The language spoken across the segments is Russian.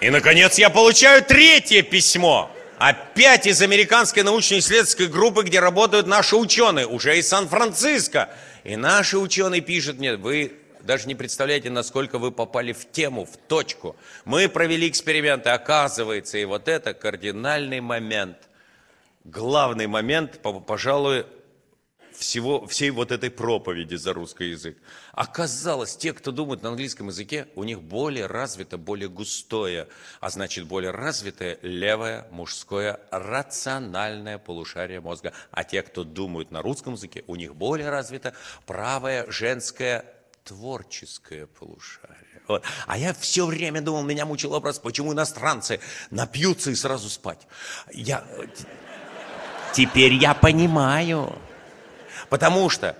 И, наконец, я получаю третье письмо. Опять из американской научно-исследовательской группы, где работают наши ученые, уже из Сан-Франциско. И наши ученые пишут мне, вы даже не представляете, насколько вы попали в тему, в точку. Мы провели эксперименты, оказывается, и вот это кардинальный момент. Главный момент, пожалуй, всего, всей вот этой проповеди за русский язык. Оказалось, те, кто думают на английском языке, у них более развито, более густое, а значит более развитое левое мужское рациональное полушарие мозга. А те, кто думают на русском языке, у них более развито правое женское творческое полушарие. Вот. А я все время думал, меня мучил вопрос, почему иностранцы напьются и сразу спать. Я... Теперь я понимаю. Потому что,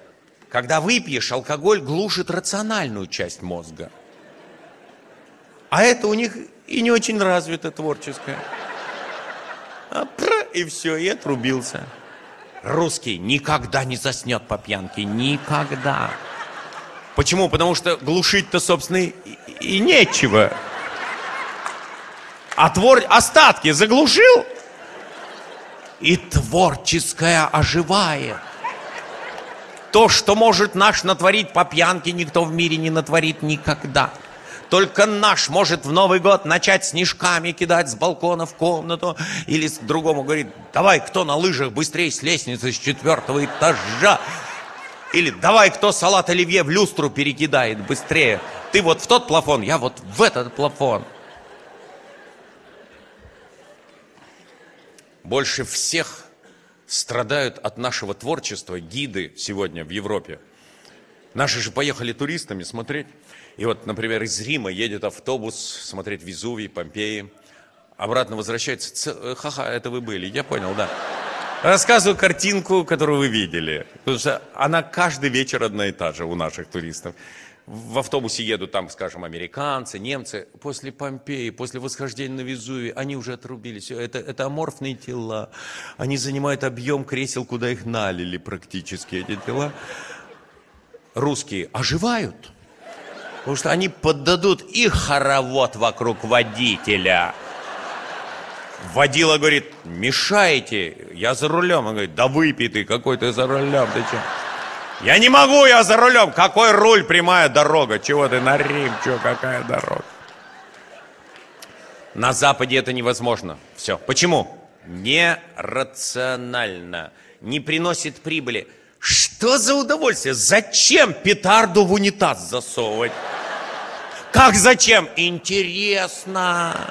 когда выпьешь, алкоголь глушит рациональную часть мозга. А это у них и не очень развито творческое. А, пр, и все, и отрубился. Русский никогда не заснет по пьянке. Никогда. Почему? Потому что глушить-то, собственно, и, и нечего. А твор... остатки заглушил, и творческое оживает. То, что может наш натворить по пьянке, никто в мире не натворит никогда. Только наш может в Новый год начать снежками кидать с балкона в комнату. Или с другому говорит, давай, кто на лыжах быстрее с лестницы с четвертого этажа. Или давай, кто салат оливье в люстру перекидает быстрее. Ты вот в тот плафон, я вот в этот плафон. Больше всех страдают от нашего творчества гиды сегодня в Европе. Наши же поехали туристами смотреть. И вот, например, из Рима едет автобус смотреть Везувий, Помпеи. Обратно возвращается. Э, ха-ха, это вы были, я понял, да. Рассказываю картинку, которую вы видели. Потому что она каждый вечер одна и та же у наших туристов в автобусе едут там, скажем, американцы, немцы, после Помпеи, после восхождения на Везувий, они уже отрубились. Это, это аморфные тела. Они занимают объем кресел, куда их налили практически, эти тела. Русские оживают. Потому что они поддадут и хоровод вокруг водителя. Водила говорит, мешаете, я за рулем. Он говорит, да выпей ты, какой ты за рулем, ты что? Я не могу, я за рулем. Какой руль, прямая дорога? Чего ты на Рим? Чего, какая дорога? На Западе это невозможно. Все. Почему? Нерационально. Не приносит прибыли. Что за удовольствие? Зачем петарду в унитаз засовывать? Как зачем? Интересно.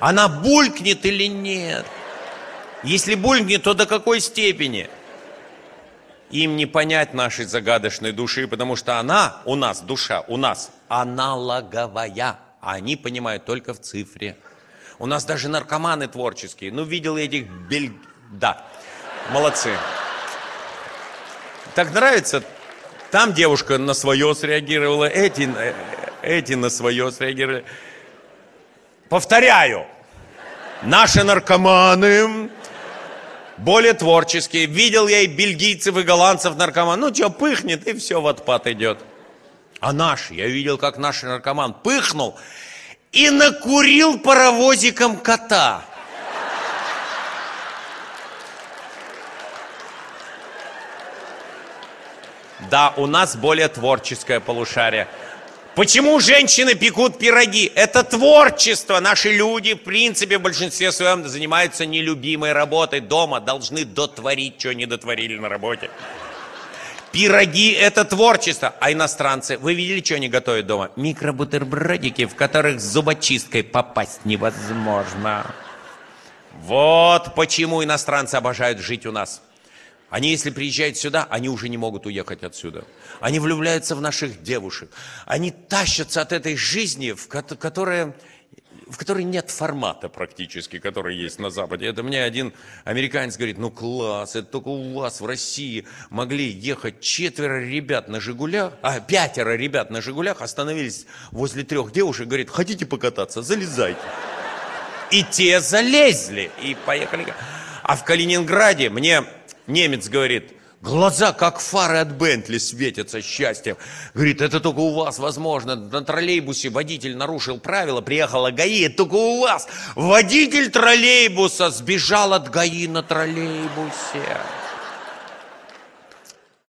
Она булькнет или нет? Если булькнет, то до какой степени? Им не понять нашей загадочной души, потому что она у нас, душа у нас аналоговая, а они понимают только в цифре. У нас даже наркоманы творческие. Ну, видел я этих бель... Да, молодцы. Так нравится? Там девушка на свое среагировала, эти, э, эти на свое среагировали. Повторяю, наши наркоманы более творческие. Видел я и бельгийцев, и голландцев наркоман. Ну, что, пыхнет, и все в отпад идет. А наш, я видел, как наш наркоман пыхнул и накурил паровозиком кота. Да, у нас более творческое полушарие. Почему женщины пекут пироги? Это творчество. Наши люди, в принципе, в большинстве своем занимаются нелюбимой работой. Дома должны дотворить, что не дотворили на работе. Пироги – это творчество. А иностранцы, вы видели, что они готовят дома? Микробутербродики, в которых с зубочисткой попасть невозможно. Вот почему иностранцы обожают жить у нас. Они, если приезжают сюда, они уже не могут уехать отсюда. Они влюбляются в наших девушек. Они тащатся от этой жизни, в которой, в которой нет формата практически, который есть на Западе. Это мне один американец говорит, ну класс, это только у вас в России могли ехать четверо ребят на «Жигулях», а пятеро ребят на «Жигулях» остановились возле трех девушек, говорит, хотите покататься, залезайте. И те залезли, и поехали. А в Калининграде мне немец говорит, Глаза, как фары от Бентли, светятся счастьем. Говорит, это только у вас возможно. На троллейбусе водитель нарушил правила, приехала ГАИ, это только у вас. Водитель троллейбуса сбежал от ГАИ на троллейбусе.